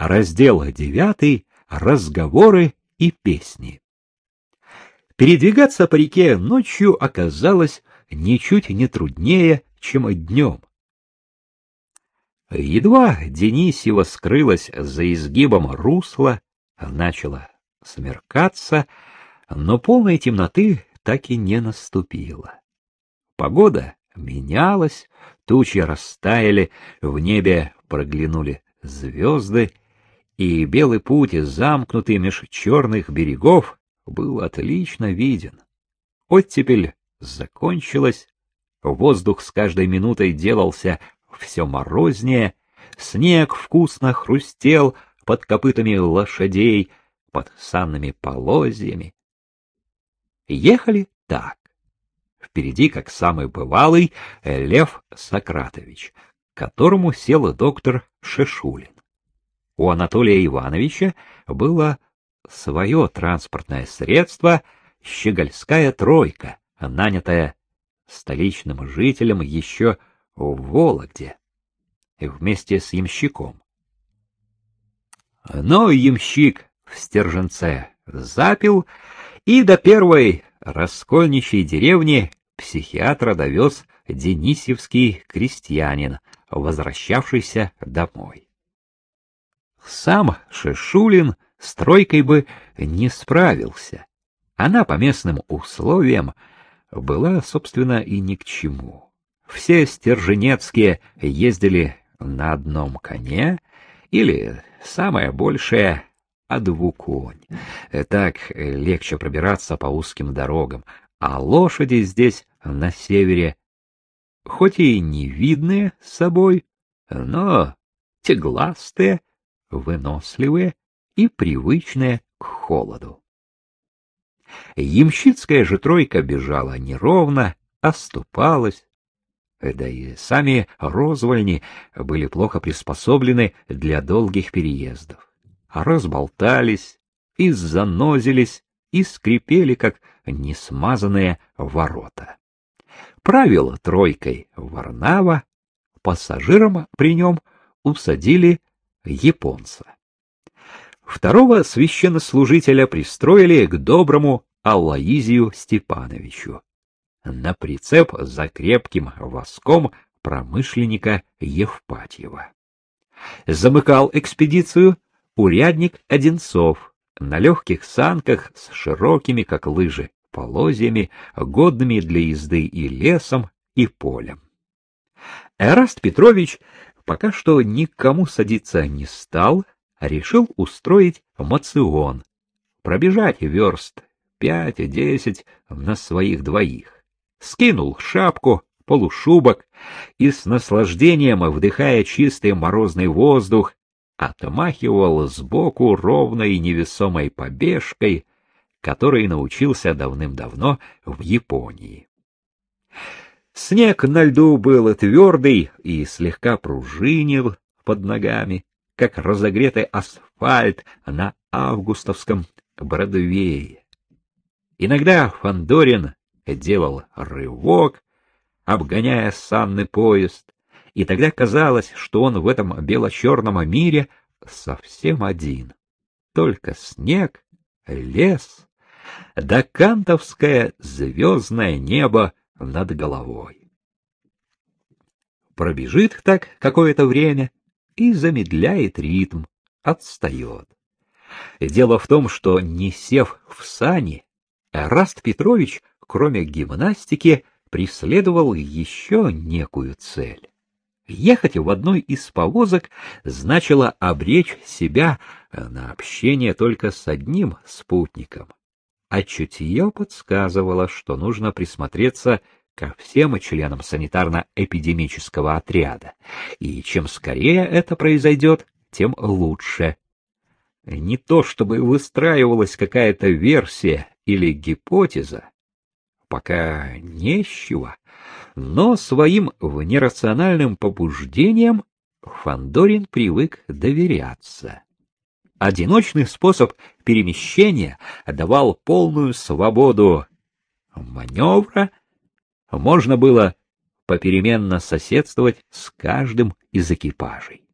Раздел девятый. Разговоры и песни. Передвигаться по реке ночью оказалось ничуть не труднее, чем днем. Едва Денисева скрылась за изгибом русла, начала смеркаться, но полной темноты так и не наступило. Погода менялась, тучи растаяли, в небе проглянули звезды, и белый путь, замкнутый меж черных берегов, был отлично виден. Оттепель закончилась, воздух с каждой минутой делался все морознее, снег вкусно хрустел под копытами лошадей, под санными полозьями. Ехали так. Впереди, как самый бывалый, Лев Сократович, к которому сел доктор Шешулин. У Анатолия Ивановича было свое транспортное средство — щегольская тройка, нанятая столичным жителям еще в Вологде, вместе с ямщиком. Но ямщик в Стерженце запил, и до первой раскольничьей деревни психиатра довез денисевский крестьянин, возвращавшийся домой. Сам Шишулин с тройкой бы не справился. Она по местным условиям была, собственно, и ни к чему. Все стерженецкие ездили на одном коне или, самое большее, о двуконь. Так легче пробираться по узким дорогам, а лошади здесь, на севере, хоть и не видные собой, но тегластые, выносливые и привычные к холоду. Ямщицкая же тройка бежала неровно, оступалась, да и сами розвольни были плохо приспособлены для долгих переездов. Разболтались и занозились, и скрипели, как несмазанные ворота. Правил тройкой Варнава, пассажирам при нем усадили японца. Второго священнослужителя пристроили к доброму Аллаизию Степановичу на прицеп за крепким воском промышленника Евпатьева. Замыкал экспедицию урядник Одинцов на легких санках с широкими, как лыжи, полозьями, годными для езды и лесом, и полем. Эраст Петрович пока что никому садиться не стал, а решил устроить мацион, пробежать верст пять-десять на своих двоих скинул шапку, полушубок и с наслаждением, вдыхая чистый морозный воздух, отмахивал сбоку ровной невесомой побежкой, которой научился давным-давно в Японии. Снег на льду был твердый и слегка пружинил под ногами, как разогретый асфальт на августовском Бродвее. Иногда Фандорин делал рывок, обгоняя санный поезд, и тогда казалось, что он в этом бело-черном мире совсем один. Только снег, лес, да кантовское звездное небо над головой. Пробежит так какое-то время и замедляет ритм, отстает. Дело в том, что, не сев в сани, Раст Петрович кроме гимнастики, преследовал еще некую цель. Ехать в одной из повозок значило обречь себя на общение только с одним спутником. А чутье подсказывало, что нужно присмотреться ко всем членам санитарно-эпидемического отряда, и чем скорее это произойдет, тем лучше. Не то чтобы выстраивалась какая-то версия или гипотеза, пока нечего, но своим внерациональным побуждениям Фандорин привык доверяться. Одиночный способ перемещения давал полную свободу маневра, можно было попеременно соседствовать с каждым из экипажей.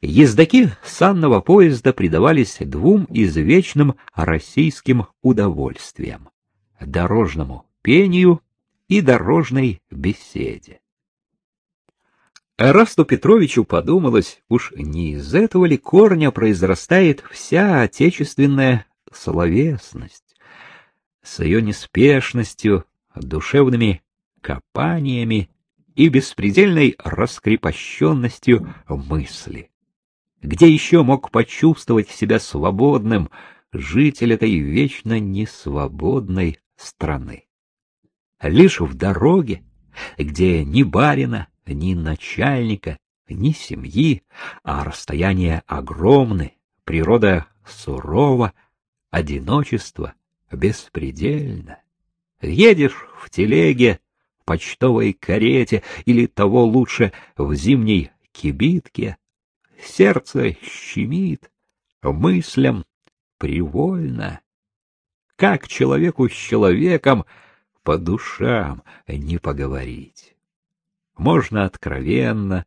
ездаки санного поезда предавались двум извечным российским удовольствиям — дорожному пению и дорожной беседе. Эрасту Петровичу подумалось, уж не из этого ли корня произрастает вся отечественная словесность, с ее неспешностью, душевными копаниями и беспредельной раскрепощенностью мысли. Где еще мог почувствовать себя свободным житель этой вечно несвободной страны? Лишь в дороге, где ни барина, ни начальника, ни семьи, а расстояние огромны, природа сурова, одиночество беспредельно. Едешь в телеге, почтовой карете или того лучше в зимней кибитке, сердце щемит, мыслям привольно. Как человеку с человеком по душам не поговорить? Можно откровенно,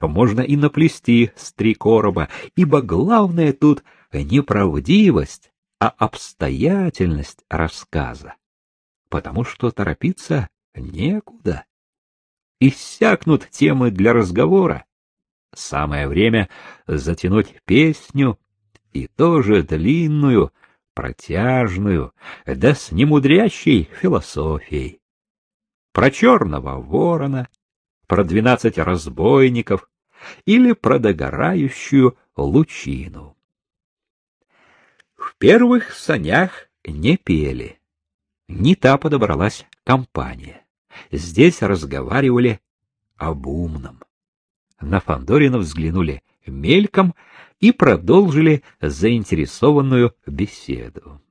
можно и наплести с три короба, ибо главное тут не правдивость, а обстоятельность рассказа, потому что торопиться некуда. Иссякнут темы для разговора. Самое время затянуть песню, и тоже длинную, протяжную, да с немудрящей философией. Про черного ворона, про двенадцать разбойников или про догорающую лучину. В первых санях не пели. Не та подобралась компания. Здесь разговаривали об умном. На Фандорина взглянули мельком и продолжили заинтересованную беседу.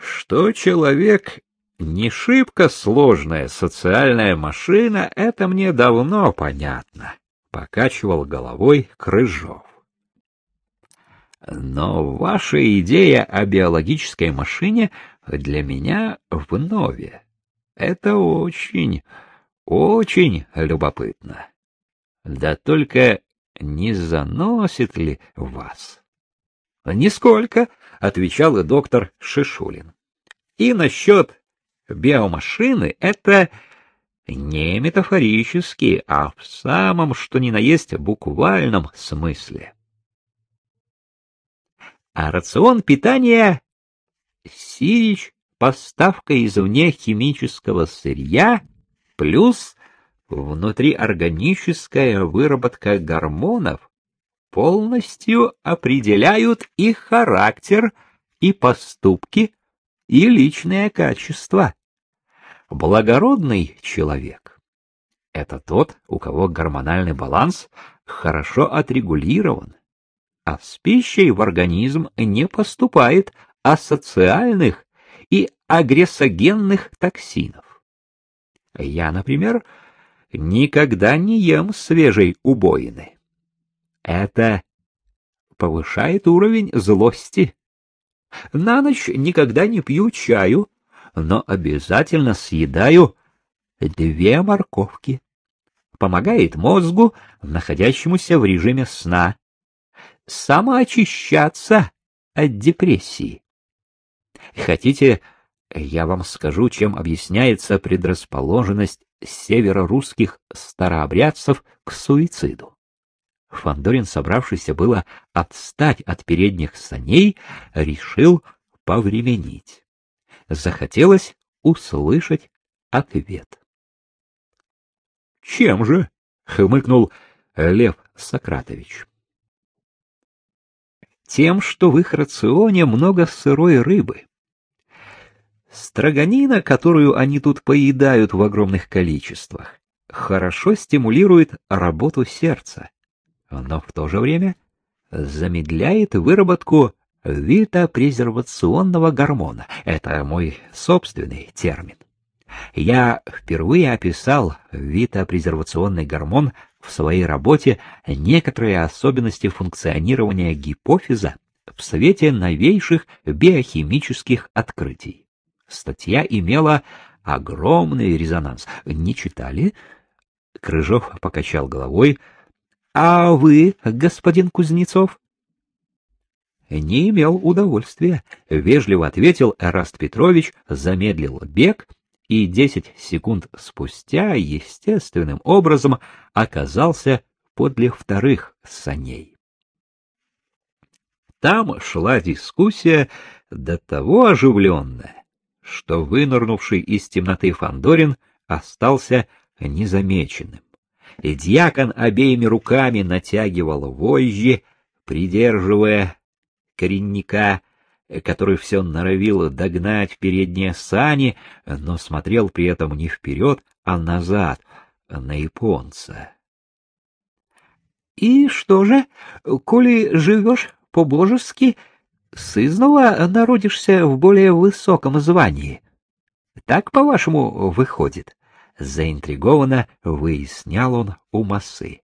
Что человек не шибко сложная социальная машина, это мне давно понятно, покачивал головой Крыжов. Но ваша идея о биологической машине для меня вновь. Это очень, очень любопытно. Да только не заносит ли вас? — Нисколько, — отвечал и доктор Шишулин. — И насчет биомашины — это не метафорически, а в самом что ни на есть буквальном смысле. А рацион питания сирич поставка извне химического сырья плюс внутриорганическая выработка гормонов полностью определяют их характер и поступки и личное качество. Благородный человек — это тот, у кого гормональный баланс хорошо отрегулирован, а с пищей в организм не поступает асоциальных и агрессогенных токсинов. Я, например, никогда не ем свежей убоины. Это повышает уровень злости. На ночь никогда не пью чаю, но обязательно съедаю две морковки. Помогает мозгу, находящемуся в режиме сна, самоочищаться от депрессии. Хотите, я вам скажу, чем объясняется предрасположенность северорусских старообрядцев к суициду? Фандорин, собравшийся было отстать от передних саней, решил повременить. Захотелось услышать ответ. — Чем же? — хмыкнул Лев Сократович тем, что в их рационе много сырой рыбы. Строганина, которую они тут поедают в огромных количествах, хорошо стимулирует работу сердца, но в то же время замедляет выработку витопрезервационного гормона. Это мой собственный термин. Я впервые описал витопрезервационный гормон в своей работе некоторые особенности функционирования гипофиза в свете новейших биохимических открытий. Статья имела огромный резонанс. Не читали? Крыжов покачал головой, А вы, господин Кузнецов? Не имел удовольствия, — вежливо ответил Эраст Петрович, замедлил бег и десять секунд спустя естественным образом оказался подле вторых саней. Там шла дискуссия до того оживленная, что вынырнувший из темноты Фандорин остался незамеченным. И дьякон обеими руками натягивал вожжи, придерживая коренника, который все норовил догнать передние сани, но смотрел при этом не вперед, а назад, на японца. — И что же, коли живешь по-божески, сызнова народишься в более высоком звании? Так, по-вашему, выходит? Заинтригованно выяснял он у массы.